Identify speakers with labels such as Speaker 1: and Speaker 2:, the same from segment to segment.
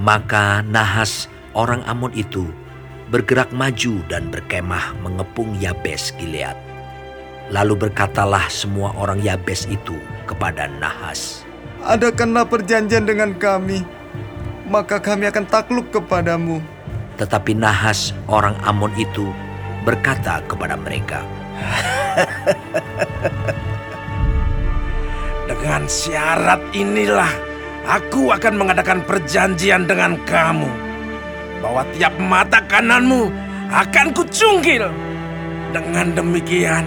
Speaker 1: Maka Nahas orang Amon itu bergerak maju dan berkemah mengepung Yabes Gilead. Lalu berkatalah semua orang Yabes itu kepada Nahas,
Speaker 2: Adakanlah perjanjian dengan kami, maka kami akan takluk kepadamu.
Speaker 1: Tetapi Nahas orang Amon itu berkata kepada mereka,
Speaker 3: Dengan syarat inilah aku akan mengadakan perjanjian dengan kamu bahwa tiap mata kananmu akan kucungkil. Dengan demikian,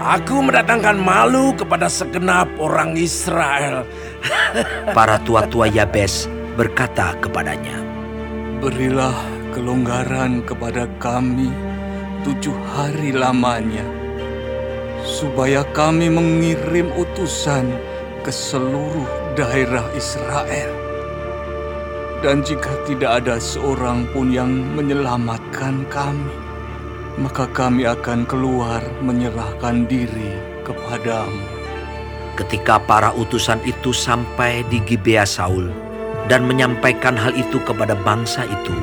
Speaker 3: aku mendatangkan malu kepada segenap orang Israel.
Speaker 1: Para tua-tua Yabes berkata kepadanya,
Speaker 4: Berilah kelonggaran kepada kami tujuh hari lamanya, supaya kami mengirim utusan ke seluruh daerah Israel. Dan jika tidak ada seorang pun yang menyelamatkan kami, maka kami akan keluar menyerahkan diri kepadamu.
Speaker 1: Ketika para utusan itu sampai di Gibea Saul dan menyampaikan hal itu kepada bangsa itu,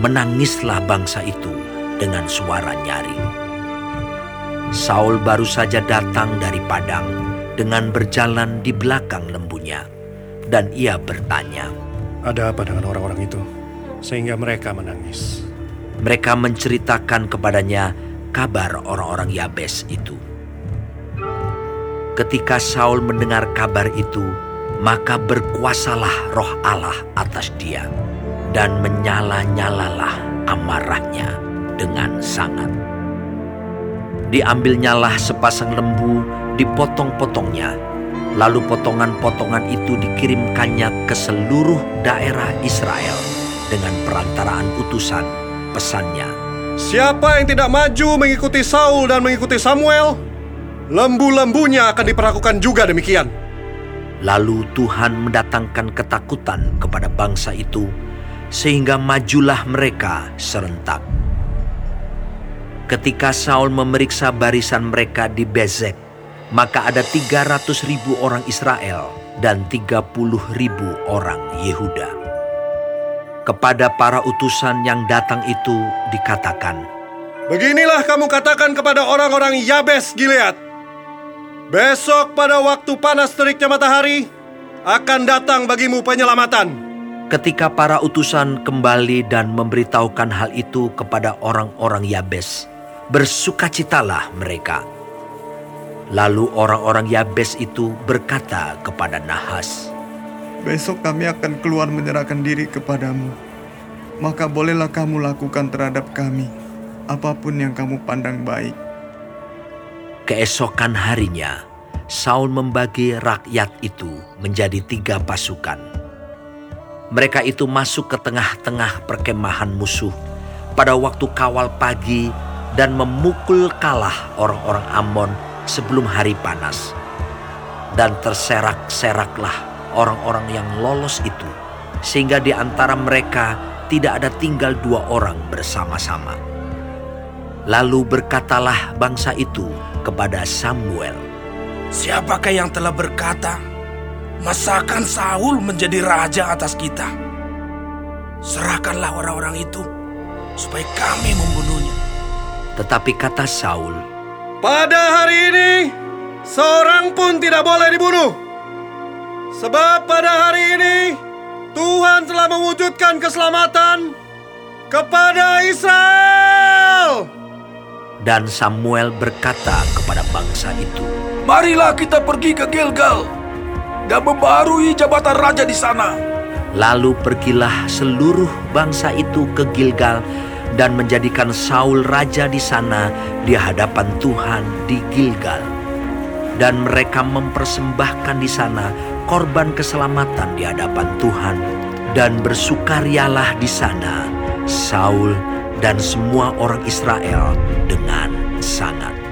Speaker 1: menangislah bangsa itu dengan suara nyaring. Saul baru saja datang dari padang dengan berjalan di belakang lembunya, dan ia bertanya,
Speaker 5: Ada apa dengan orang-orang itu? Sehingga mereka menangis.
Speaker 1: mereka menceritakan kepadanya kabar orang-orang Yabes itu. Ketika Saul mendengar kabar itu, maka berkuasalah roh Allah atas dia, dan menyala-nyalalah amarahnya dengan sangat. Diambilnyalah sepasang lembu, dipotong-potongnya, lalu potongan-potongan itu dikirimkannya ke seluruh daerah Israel dengan perantaraan utusan pesannya.
Speaker 5: Siapa yang tidak maju mengikuti Saul dan mengikuti Samuel, lembu-lembunya akan diperlakukan juga demikian.
Speaker 1: Lalu Tuhan mendatangkan ketakutan kepada bangsa itu, sehingga majulah mereka serentak. Ketika Saul memeriksa barisan mereka di Bezek, maka ada 300 ribu orang Israel dan 30 ribu orang Yehuda. Kepada para utusan yang datang itu dikatakan,
Speaker 5: Beginilah kamu katakan kepada orang-orang Yabes Gilead. Besok pada waktu panas teriknya matahari, akan datang bagimu penyelamatan.
Speaker 1: Ketika para utusan kembali dan memberitahukan hal itu kepada orang-orang Yabes, bersukacitalah mereka. Lalu orang-orang Yabes itu berkata kepada Nahas,
Speaker 2: Besok kami akan keluar menyerahkan diri kepadamu. Maka bolehlah kamu lakukan terhadap kami apa pun yang kamu pandang baik.
Speaker 1: Keesokan harinya, Saul membagi rakyat itu menjadi tiga pasukan. Mereka itu masuk ke tengah-tengah perkemahan musuh pada waktu kawal pagi dan memukul kalah orang-orang Amon sebelum hari panas. Dan terserak-seraklah orang-orang yang lolos itu, sehingga di antara mereka tidak ada tinggal dua orang bersama-sama. Lalu berkatalah bangsa itu kepada Samuel,
Speaker 3: Siapakah yang telah berkata, Masakan Saul menjadi raja atas kita? Serahkanlah orang-orang itu, supaya kami membunuhnya.
Speaker 1: Tetapi kata Saul,
Speaker 5: Pada hari ini, seorang pun tidak boleh dibunuh. Sebab pada hari ini, Tuhan telah mewujudkan keselamatan kepada Israel.
Speaker 1: dan Samuel berkata kepada bangsa itu,
Speaker 3: Marilah kita pergi ke Gilgal dan membarui jabatan raja di sana.
Speaker 1: Lalu pergilah seluruh bangsa itu ke Gilgal dan menjadikan Saul raja di sana di hadapan Tuhan di Gilgal. Dan mereka mempersembahkan di sana korban keselamatan di hadapan Tuhan dan bersukarialah di sana Saul dan semua orang Israel dengan sangat.